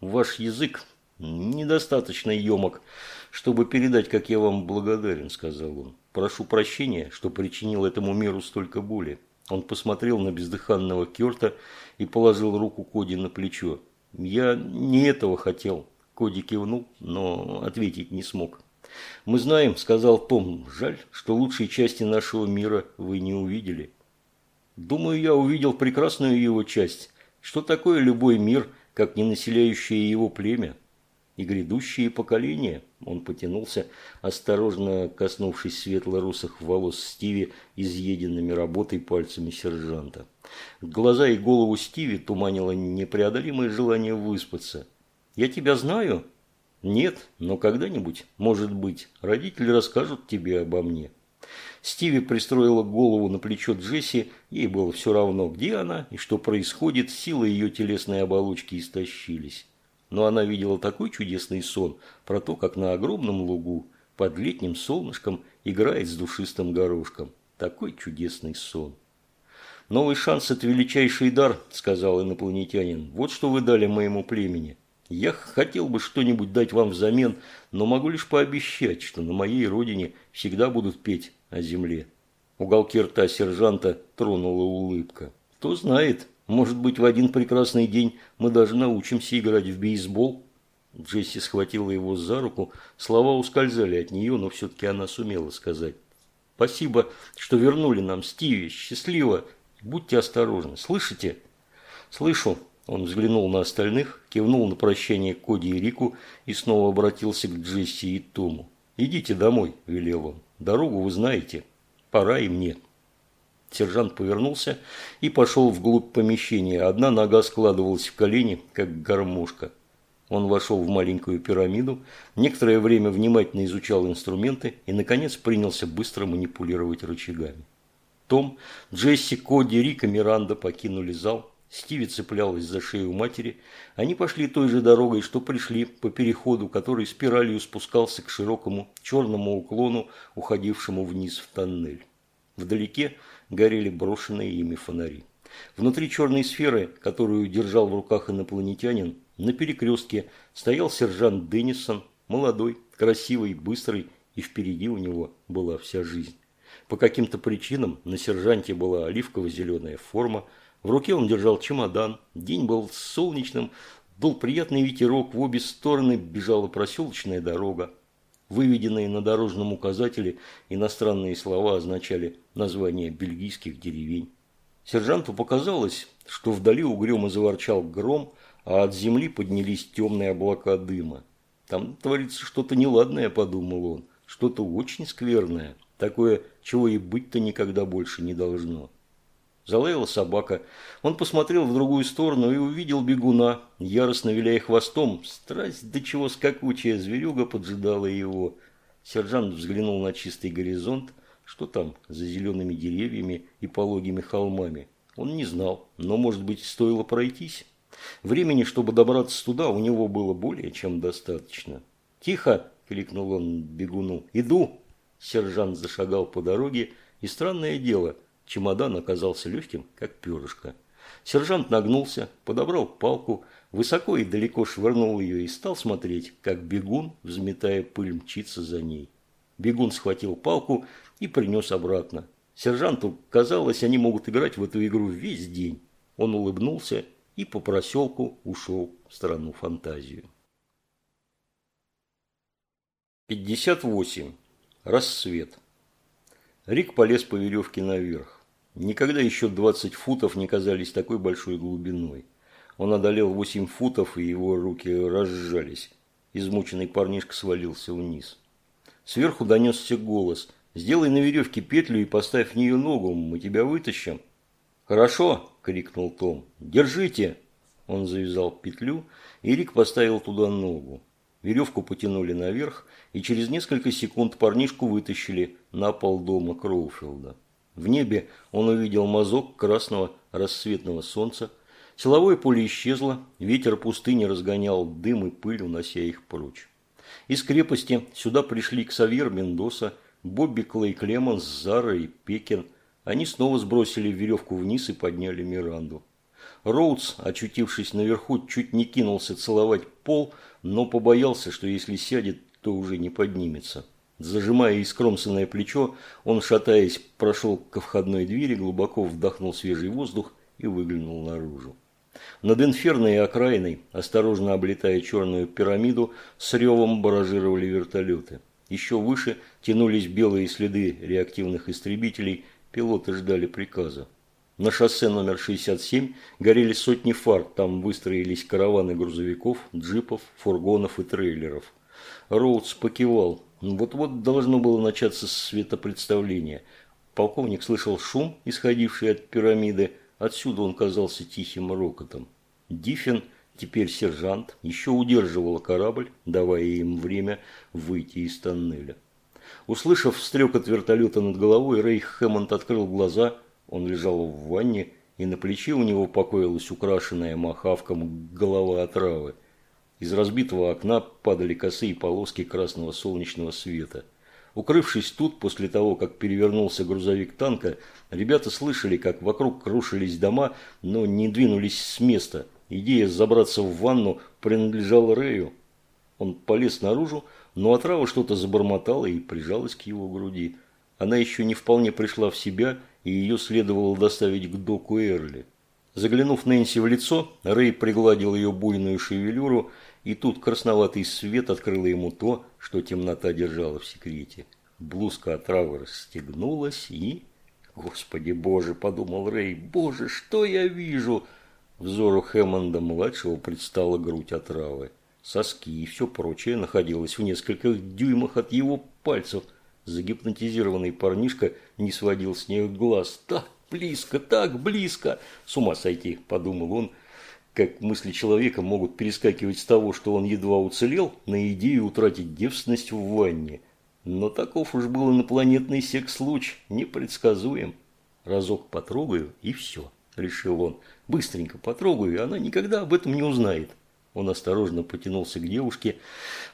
«Ваш язык недостаточно емок, чтобы передать, как я вам благодарен», – сказал он. «Прошу прощения, что причинил этому миру столько боли». Он посмотрел на бездыханного Керта и положил руку Коди на плечо. «Я не этого хотел», – Коди кивнул, но ответить не смог. «Мы знаем», – сказал Том, – «жаль, что лучшие части нашего мира вы не увидели». «Думаю, я увидел прекрасную его часть. Что такое любой мир, как не населяющее его племя?» и грядущие поколения. Он потянулся, осторожно коснувшись светло-русых волос Стиви, изъеденными работой пальцами сержанта. Глаза и голову Стиви туманило непреодолимое желание выспаться. «Я тебя знаю?» «Нет, но когда-нибудь, может быть, родители расскажут тебе обо мне». Стиви пристроила голову на плечо Джесси, ей было все равно, где она и что происходит, силы ее телесной оболочки истощились. Но она видела такой чудесный сон про то, как на огромном лугу под летним солнышком играет с душистым горошком. Такой чудесный сон. «Новый шанс – это величайший дар», – сказал инопланетянин. «Вот что вы дали моему племени». Я хотел бы что-нибудь дать вам взамен, но могу лишь пообещать, что на моей родине всегда будут петь о земле. Уголки рта сержанта тронула улыбка. Кто знает, может быть, в один прекрасный день мы даже научимся играть в бейсбол. Джесси схватила его за руку. Слова ускользали от нее, но все-таки она сумела сказать. «Спасибо, что вернули нам Стиви. Счастливо. Будьте осторожны. Слышите?» «Слышу», он взглянул на остальных, кивнул на прощание Коди и Рику и снова обратился к Джесси и Тому. «Идите домой», – велел он. «Дорогу вы знаете. Пора и мне». Сержант повернулся и пошел вглубь помещения. Одна нога складывалась в колени, как гармошка. Он вошел в маленькую пирамиду, некоторое время внимательно изучал инструменты и, наконец, принялся быстро манипулировать рычагами. Том, Джесси, Коди, Рик и Миранда покинули зал. Стиви цеплялась за шею матери. Они пошли той же дорогой, что пришли по переходу, который спиралью спускался к широкому черному уклону, уходившему вниз в тоннель. Вдалеке горели брошенные ими фонари. Внутри черной сферы, которую держал в руках инопланетянин, на перекрестке стоял сержант Деннисон, молодой, красивый, быстрый, и впереди у него была вся жизнь. По каким-то причинам на сержанте была оливково-зеленая форма, в руке он держал чемодан. День был солнечным, был приятный ветерок, в обе стороны бежала проселочная дорога. Выведенные на дорожном указателе иностранные слова означали название бельгийских деревень. Сержанту показалось, что вдали угрюмо заворчал гром, а от земли поднялись темные облака дыма. Там творится что-то неладное, подумал он, что-то очень скверное, такое, чего и быть-то никогда больше не должно. Залаяла собака. Он посмотрел в другую сторону и увидел бегуна, яростно виляя хвостом. Страсть до чего скакучая зверюга поджидала его. Сержант взглянул на чистый горизонт. Что там за зелеными деревьями и пологими холмами? Он не знал, но, может быть, стоило пройтись. Времени, чтобы добраться туда, у него было более чем достаточно. «Тихо!» – крикнул он бегуну. «Иду!» Сержант зашагал по дороге, и странное дело – Чемодан оказался легким, как перышко. Сержант нагнулся, подобрал палку, высоко и далеко швырнул ее и стал смотреть, как бегун, взметая пыль, мчится за ней. Бегун схватил палку и принес обратно. Сержанту казалось, они могут играть в эту игру весь день. Он улыбнулся и по проселку ушел в страну фантазию. 58. Рассвет. Рик полез по веревке наверх. Никогда еще 20 футов не казались такой большой глубиной. Он одолел 8 футов, и его руки разжались. Измученный парнишка свалился вниз. Сверху донесся голос. «Сделай на веревке петлю и поставь в нее ногу, мы тебя вытащим». «Хорошо!» – крикнул Том. «Держите!» Он завязал петлю, и Рик поставил туда ногу. Веревку потянули наверх, и через несколько секунд парнишку вытащили на пол дома Кроуфилда. В небе он увидел мазок красного рассветного солнца. Силовое поле исчезло, ветер пустыни разгонял дым и пыль, унося их прочь. Из крепости сюда пришли Ксавьер Мендоса, Бобби Клей Клеманс, Зара и Пекин. Они снова сбросили веревку вниз и подняли Миранду. Роудс, очутившись наверху, чуть не кинулся целовать пол, но побоялся, что если сядет, то уже не поднимется. Зажимая искромсанное плечо, он, шатаясь, прошел ко входной двери, глубоко вдохнул свежий воздух и выглянул наружу. Над инферной окраиной, осторожно облетая черную пирамиду, с ревом баражировали вертолеты. Еще выше тянулись белые следы реактивных истребителей, пилоты ждали приказа. На шоссе номер 67 горели сотни фар, там выстроились караваны грузовиков, джипов, фургонов и трейлеров. Роудс покивал. Вот-вот должно было начаться светопредставление. Полковник слышал шум, исходивший от пирамиды. Отсюда он казался тихим рокотом. Диффин, теперь сержант, еще удерживала корабль, давая им время выйти из тоннеля. Услышав стрекот вертолета над головой, Рейх Хэммонд открыл глаза – он лежал в ванне, и на плече у него покоилась украшенная махавком голова отравы. Из разбитого окна падали косые полоски красного солнечного света. Укрывшись тут, после того, как перевернулся грузовик танка, ребята слышали, как вокруг крушились дома, но не двинулись с места. Идея забраться в ванну принадлежала Рэю. Он полез наружу, но отрава что-то забормотала и прижалась к его груди. Она еще не вполне пришла в себя и ее следовало доставить к доку Эрли. Заглянув Нэнси в лицо, Рэй пригладил ее буйную шевелюру, и тут красноватый свет открыл ему то, что темнота держала в секрете. Блузка от травы расстегнулась и... «Господи боже!» – подумал Рэй. «Боже, что я вижу?» Взору Хэммонда-младшего предстала грудь отравы. Соски и все прочее находилось в нескольких дюймах от его пальцев – Загипнотизированный парнишка не сводил с них глаз. «Так близко, так близко!» «С ума сойти!» – подумал он. Как мысли человека могут перескакивать с того, что он едва уцелел, на идею утратить девственность в ванне. Но таков уж был инопланетный секс-луч, непредсказуем. Разок потрогаю, и все, решил он. Быстренько потрогаю, и она никогда об этом не узнает. Он осторожно потянулся к девушке.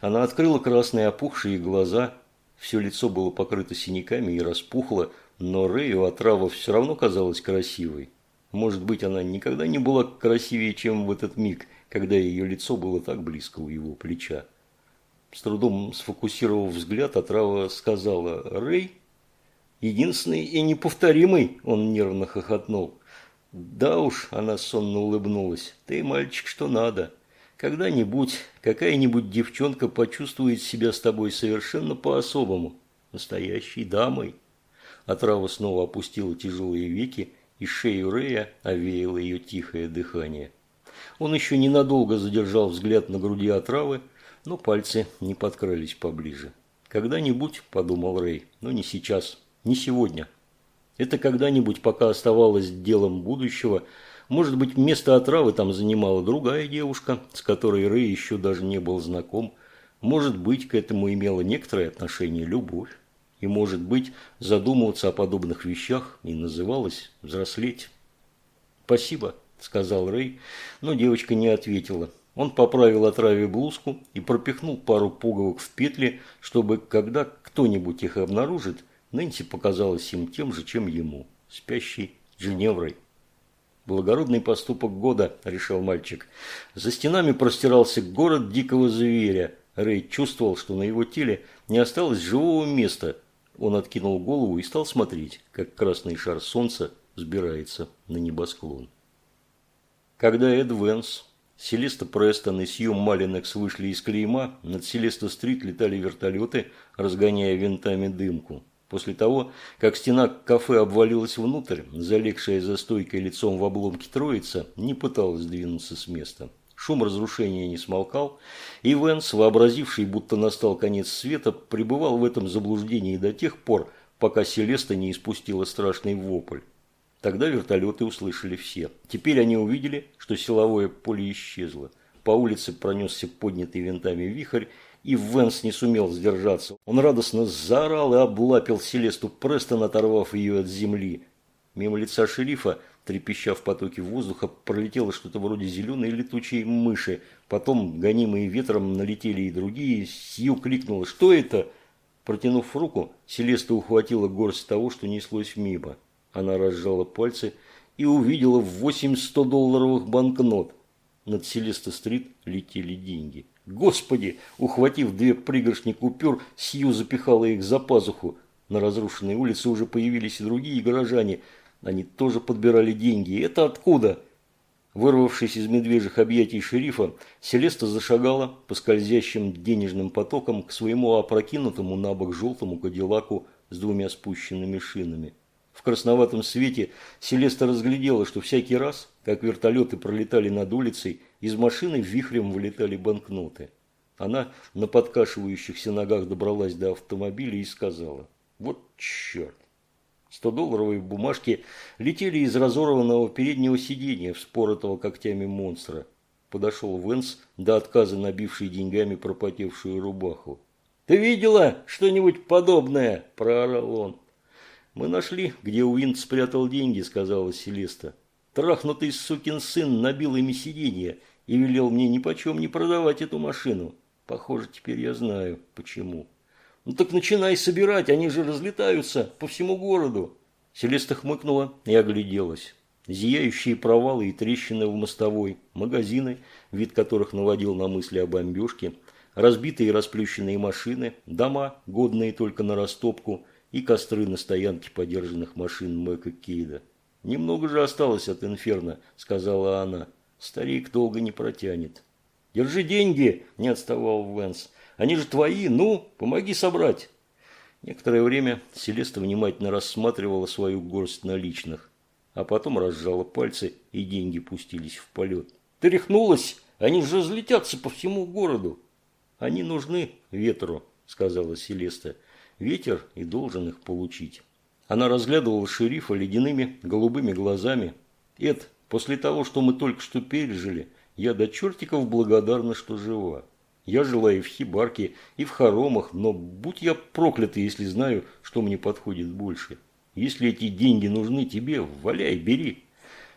Она открыла красные опухшие глаза, все лицо было покрыто синяками и распухло, но Рэю отрава все равно казалась красивой. Может быть, она никогда не была красивее, чем в этот миг, когда ее лицо было так близко у его плеча. С трудом сфокусировав взгляд, отрава сказала «Рэй?» «Единственный и неповторимый!» – он нервно хохотнул. «Да уж», – она сонно улыбнулась, – «ты мальчик, что надо». Когда-нибудь какая-нибудь девчонка почувствует себя с тобой совершенно по-особому, настоящей дамой. Отрава снова опустила тяжелые веки, и шею Рея овеяло ее тихое дыхание. Он еще ненадолго задержал взгляд на груди отравы, но пальцы не подкрались поближе. «Когда-нибудь», – подумал Рэй, – «но не сейчас, не сегодня». Это когда-нибудь пока оставалось делом будущего – может быть, место отравы там занимала другая девушка, с которой Рэй еще даже не был знаком. Может быть, к этому имело некоторое отношение любовь. И, может быть, задумываться о подобных вещах и называлось взрослеть. «Спасибо», – сказал Рэй, но девочка не ответила. Он поправил отраве блузку и пропихнул пару пуговок в петли, чтобы, когда кто-нибудь их обнаружит, Нэнси показалась им тем же, чем ему, спящей Женеврой. Благородный поступок года, решил мальчик. За стенами простирался город дикого зверя. Рэй чувствовал, что на его теле не осталось живого места. Он откинул голову и стал смотреть, как красный шар солнца взбирается на небосклон. Когда Эд Венс, Селеста Престон и Сью Малинекс вышли из клейма, над Селеста-стрит летали вертолеты, разгоняя винтами дымку. После того, как стена кафе обвалилась внутрь, залегшая за стойкой лицом в обломке троица не пыталась двинуться с места. Шум разрушения не смолкал, и Венс, вообразивший, будто настал конец света, пребывал в этом заблуждении до тех пор, пока Селеста не испустила страшный вопль. Тогда вертолеты услышали все. Теперь они увидели, что силовое поле исчезло. По улице пронесся поднятый винтами вихрь, и Венс не сумел сдержаться. Он радостно заорал и облапил Селесту Престон, оторвав ее от земли. Мимо лица шерифа, трепеща в потоке воздуха, пролетело что-то вроде зеленой летучей мыши. Потом, гонимые ветром, налетели и другие. Сью крикнула «Что это?». Протянув руку, Селеста ухватила горсть того, что неслось мимо. Она разжала пальцы и увидела восемь 100-долларовых банкнот. Над Селеста-стрит летели деньги. Господи! Ухватив две пригоршни купюр, Сью запихала их за пазуху. На разрушенной улице уже появились и другие горожане. Они тоже подбирали деньги. Это откуда? Вырвавшись из медвежьих объятий шерифа, Селеста зашагала по скользящим денежным потокам к своему опрокинутому на бок желтому кадиллаку с двумя спущенными шинами. В красноватом свете Селеста разглядела, что всякий раз, как вертолеты пролетали над улицей, из машины вихрем вылетали банкноты. Она на подкашивающихся ногах добралась до автомобиля и сказала «Вот черт!». Сто-долларовые бумажки летели из разорванного переднего сиденья, вспоротого когтями монстра. Подошел Венс, до отказа набивший деньгами пропотевшую рубаху. «Ты видела что-нибудь подобное?» – проорал он. «Мы нашли, где Уинт спрятал деньги», – сказала Селеста. «Трахнутый сукин сын набил ими сиденье и велел мне ни почем не продавать эту машину. Похоже, теперь я знаю, почему». «Ну так начинай собирать, они же разлетаются по всему городу». Селеста хмыкнула и огляделась. Зияющие провалы и трещины в мостовой, магазины, вид которых наводил на мысли о бомбежке, разбитые и расплющенные машины, дома, годные только на растопку – и костры на стоянке подержанных машин Мэка Кейда. «Немного же осталось от инферно», – сказала она. «Старик долго не протянет». «Держи деньги», – не отставал Венс. «Они же твои, ну, помоги собрать». Некоторое время Селеста внимательно рассматривала свою горсть наличных, а потом разжала пальцы, и деньги пустились в полет. «Ты рехнулась? Они же разлетятся по всему городу». «Они нужны ветру», – сказала Селеста. Ветер и должен их получить. Она разглядывала шерифа ледяными голубыми глазами. «Эд, после того, что мы только что пережили, я до чертиков благодарна, что жива. Я жила и в хибарке, и в хоромах, но будь я проклята, если знаю, что мне подходит больше. Если эти деньги нужны тебе, валяй, бери.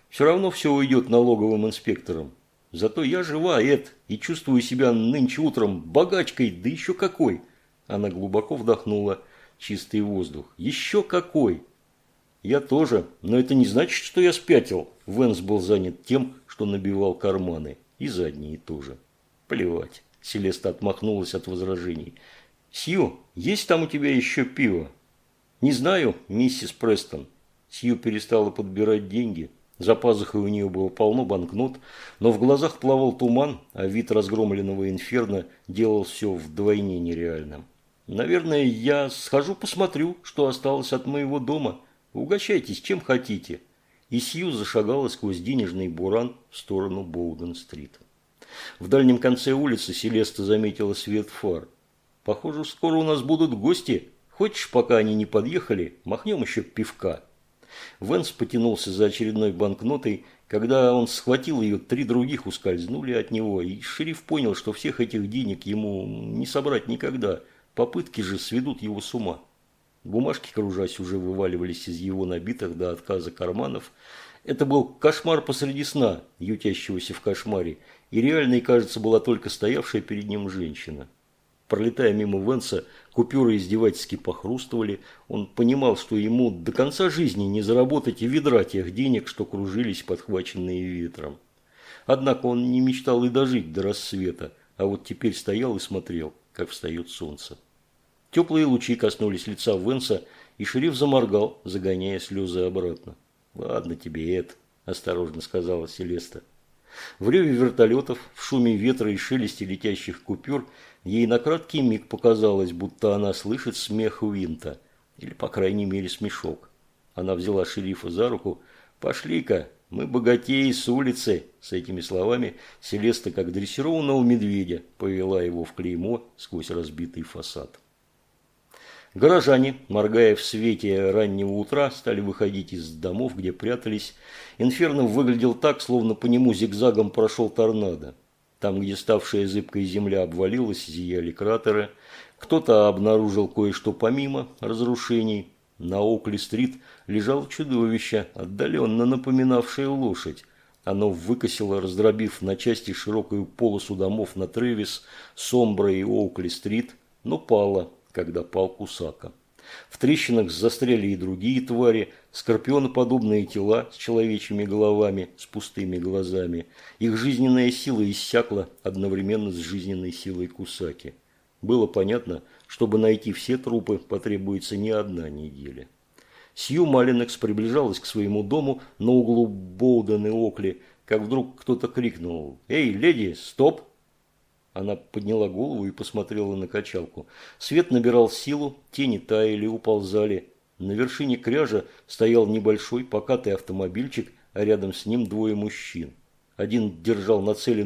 Все равно все уйдет налоговым инспекторам. Зато я жива, Эд, и чувствую себя нынче утром богачкой, да еще какой». Она глубоко вдохнула чистый воздух. «Еще какой!» «Я тоже, но это не значит, что я спятил». Венс был занят тем, что набивал карманы. И задние тоже. «Плевать». Селеста отмахнулась от возражений. «Сью, есть там у тебя еще пиво?» «Не знаю, миссис Престон». Сью перестала подбирать деньги. За пазухой у нее было полно банкнот, но в глазах плавал туман, а вид разгромленного инферно делал все вдвойне нереальным. Наверное, я схожу посмотрю, что осталось от моего дома. Угощайтесь чем хотите. И Сью зашагала сквозь денежный буран в сторону Боуден-стрит. В дальнем конце улицы Селеста заметила свет фар. Похоже, скоро у нас будут гости. Хочешь, пока они не подъехали, махнем еще пивка. Венс потянулся за очередной банкнотой. Когда он схватил ее, три других ускользнули от него, и шериф понял, что всех этих денег ему не собрать никогда – Попытки же сведут его с ума. Бумажки, кружась, уже вываливались из его набитых до отказа карманов. Это был кошмар посреди сна, ютящегося в кошмаре, и реальной, кажется, была только стоявшая перед ним женщина. Пролетая мимо Венса, купюры издевательски похрустывали. Он понимал, что ему до конца жизни не заработать и ведра тех денег, что кружились, подхваченные ветром. Однако он не мечтал и дожить до рассвета, а вот теперь стоял и смотрел, как встает солнце. Теплые лучи коснулись лица Венса, и шериф заморгал, загоняя слезы обратно. «Ладно тебе, Эд», – осторожно сказала Селеста. В реве вертолетов, в шуме ветра и шелесте летящих купюр ей на краткий миг показалось, будто она слышит смех Уинта, или, по крайней мере, смешок. Она взяла шерифа за руку. «Пошли-ка, мы богатеи с улицы!» С этими словами Селеста, как дрессированного медведя, повела его в клеймо сквозь разбитый фасад. Горожане, моргая в свете раннего утра, стали выходить из домов, где прятались. Инферно выглядел так, словно по нему зигзагом прошел торнадо. Там, где ставшая зыбкой земля обвалилась, зияли кратеры. Кто-то обнаружил кое-что помимо разрушений. На Окли-стрит лежало чудовище, отдаленно напоминавшее лошадь. Оно выкосило, раздробив на части широкую полосу домов на Тревис, Сомбра и Оукли-стрит, но пало, когда пал Кусака. В трещинах застряли и другие твари, скорпионоподобные тела с человечьими головами, с пустыми глазами. Их жизненная сила иссякла одновременно с жизненной силой Кусаки. Было понятно, чтобы найти все трупы, потребуется не одна неделя. Сью Малинекс приближалась к своему дому на углу Боуден и Окли, как вдруг кто-то крикнул «Эй, леди, стоп!» Она подняла голову и посмотрела на качалку. Свет набирал силу, тени таяли, уползали. На вершине кряжа стоял небольшой покатый автомобильчик, а рядом с ним двое мужчин. Один держал нацеленный